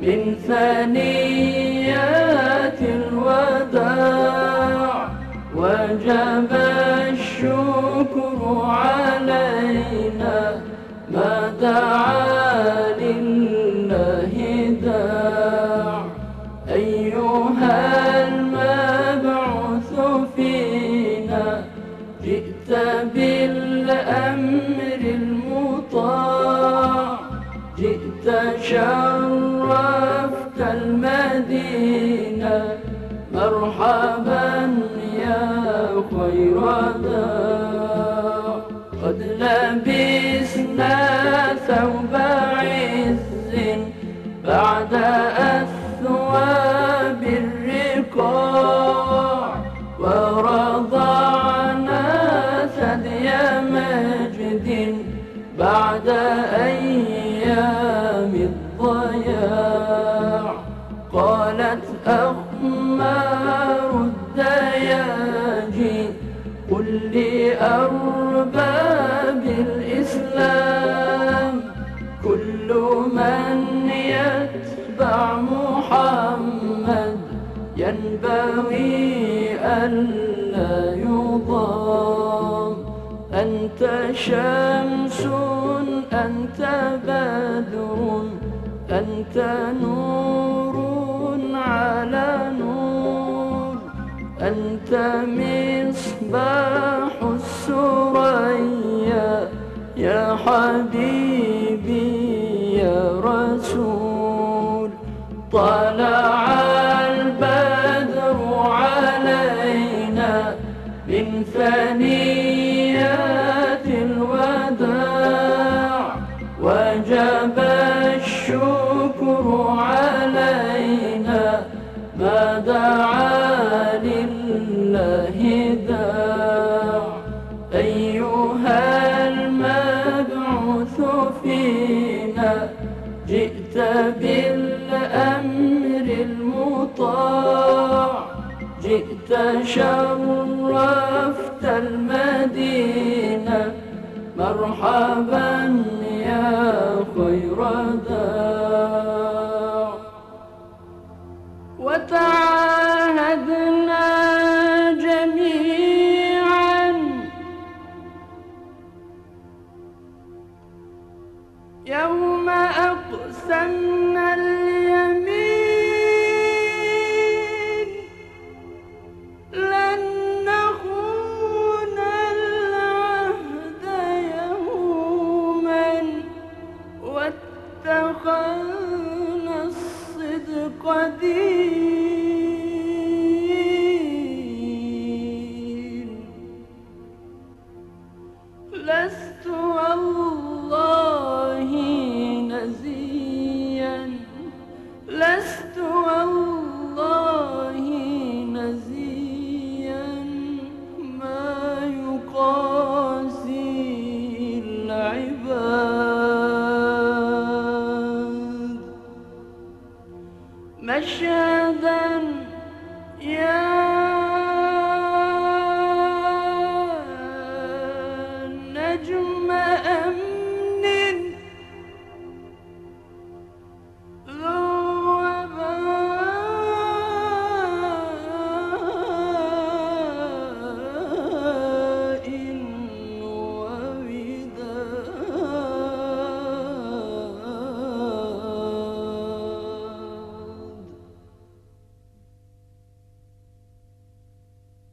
من ثنيات الوداع وجب الشكر علينا ما دعا لله داع. أيها المبعوث فينا جئت بالأمر المطاع جئت شرفت مرحبا يا خير داع قل لأرباب الإسلام. كل من يتبع محمد ينبغي ألا يضام. أنت شمس أنت بدر أنت نور على نور. أنت مصباح السريا يا حبيبي يا رسول طلع البدر علينا من ثنيات الوداع. وجب الشكر علينا ما دعا بالأمر المطاع. جئت شرفت المدينة مرحبا يا خير داع. أقسمنا اليمين. لن نخون العهد يوما. واتخذنا الصدق دين. لست والله العباد. يا